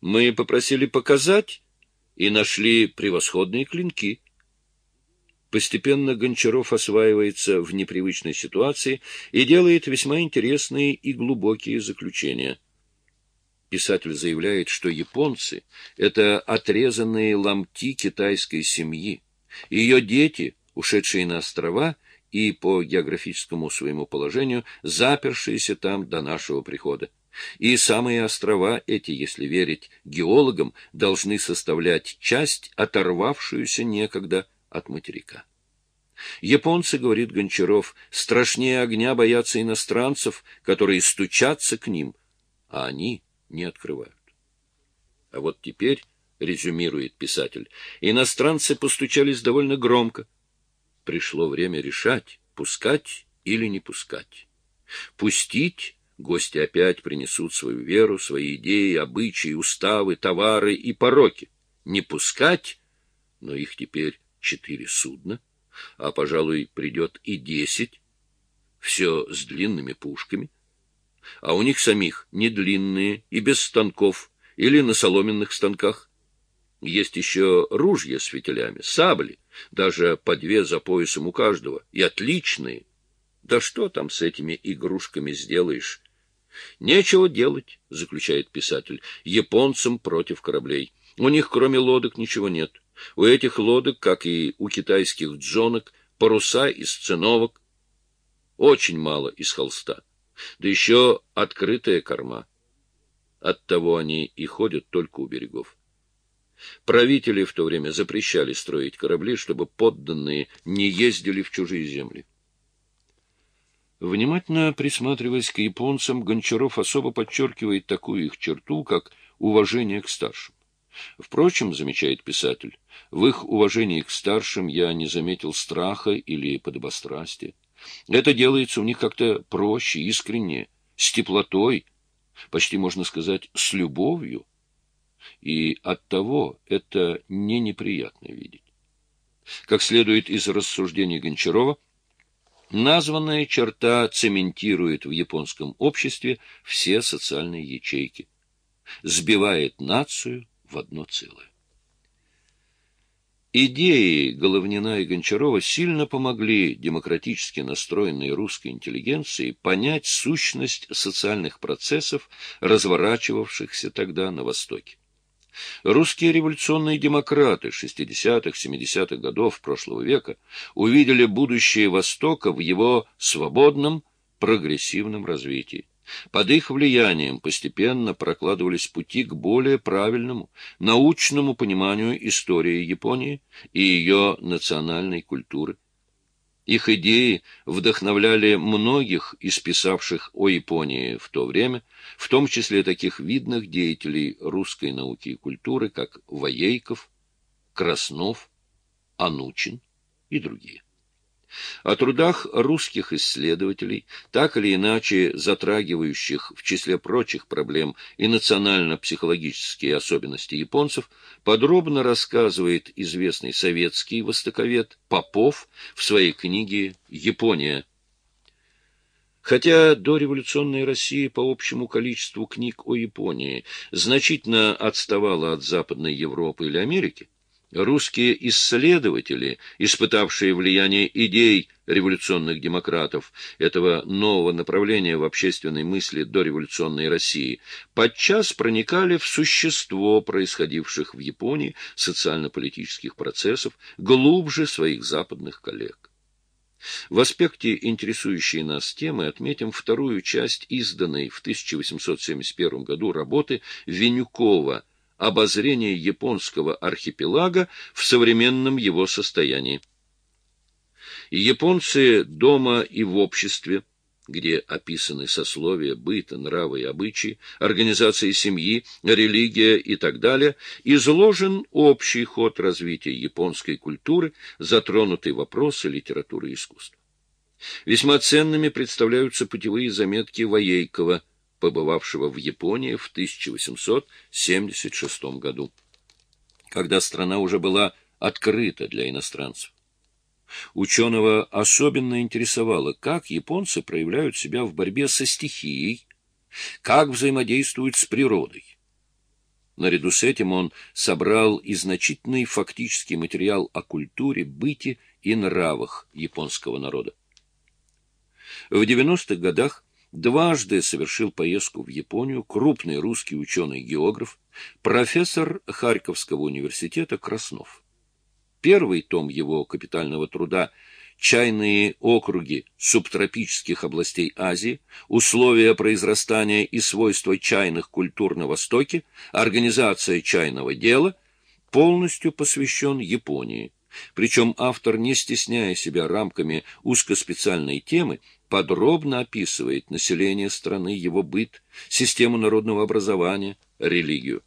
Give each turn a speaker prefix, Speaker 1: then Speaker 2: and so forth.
Speaker 1: Мы попросили показать и нашли превосходные клинки. Постепенно Гончаров осваивается в непривычной ситуации и делает весьма интересные и глубокие заключения. Писатель заявляет, что японцы — это отрезанные ломти китайской семьи. Ее дети, ушедшие на острова и по географическому своему положению, запершиеся там до нашего прихода. И самые острова эти, если верить геологам, должны составлять часть, оторвавшуюся некогда от материка. Японцы, говорит Гончаров, страшнее огня боятся иностранцев, которые стучатся к ним, а они не открывают. А вот теперь, резюмирует писатель, иностранцы постучались довольно громко. Пришло время решать, пускать или не пускать. Пустить гости опять принесут свою веру, свои идеи, обычаи, уставы, товары и пороки. Не пускать, но их теперь четыре судна, а, пожалуй, придет и десять, все с длинными пушками, а у них самих не длинные и без станков или на соломенных станках. Есть еще ружья с фитилями, сабли, даже по две за поясом у каждого, и отличные. Да что там с этими игрушками сделаешь? Нечего делать, заключает писатель, японцам против кораблей. У них кроме лодок ничего нет. У этих лодок, как и у китайских джонок, паруса из циновок, очень мало из холста. Да еще открытая корма. Оттого они и ходят только у берегов. Правители в то время запрещали строить корабли, чтобы подданные не ездили в чужие земли. Внимательно присматриваясь к японцам, Гончаров особо подчеркивает такую их черту, как уважение к старшим. Впрочем, замечает писатель, в их уважении к старшим я не заметил страха или подобострастия. Это делается у них как-то проще, искренне, с теплотой, почти можно сказать, с любовью. И оттого это не неприятно видеть. Как следует из рассуждений Гончарова, названная черта цементирует в японском обществе все социальные ячейки, сбивает нацию в одно целое. Идеи Головнина и Гончарова сильно помогли демократически настроенной русской интеллигенции понять сущность социальных процессов, разворачивавшихся тогда на Востоке. Русские революционные демократы 60-х, 70-х годов прошлого века увидели будущее Востока в его свободном, прогрессивном развитии. Под их влиянием постепенно прокладывались пути к более правильному, научному пониманию истории Японии и ее национальной культуры. Их идеи вдохновляли многих из писавших о Японии в то время, в том числе таких видных деятелей русской науки и культуры, как Воейков, Краснов, Анучин и другие. О трудах русских исследователей, так или иначе затрагивающих в числе прочих проблем и национально-психологические особенности японцев, подробно рассказывает известный советский востоковед Попов в своей книге «Япония». Хотя дореволюционная Россия по общему количеству книг о Японии значительно отставала от Западной Европы или Америки, Русские исследователи, испытавшие влияние идей революционных демократов, этого нового направления в общественной мысли дореволюционной России, подчас проникали в существо происходивших в Японии социально-политических процессов глубже своих западных коллег. В аспекте интересующей нас темы отметим вторую часть изданной в 1871 году работы Венюкова обозрение японского архипелага в современном его состоянии. Японцы дома и в обществе, где описаны сословия, быта, нравы и обычаи, организации семьи, религия и так далее, изложен общий ход развития японской культуры, затронутые вопросы литературы и искусства. Весьма ценными представляются путевые заметки Воейкова – побывавшего в Японии в 1876 году, когда страна уже была открыта для иностранцев. Ученого особенно интересовало, как японцы проявляют себя в борьбе со стихией, как взаимодействуют с природой. Наряду с этим он собрал и значительный фактический материал о культуре, быте и нравах японского народа. В 90-х годах дважды совершил поездку в Японию крупный русский ученый-географ, профессор Харьковского университета Краснов. Первый том его капитального труда чайные округи субтропических областей Азии, условия произрастания и свойства чайных культур на Востоке, организация чайного дела, полностью посвящен Японии. Причем автор, не стесняя себя рамками узкоспециальной темы, подробно описывает население страны, его быт, систему народного образования, религию.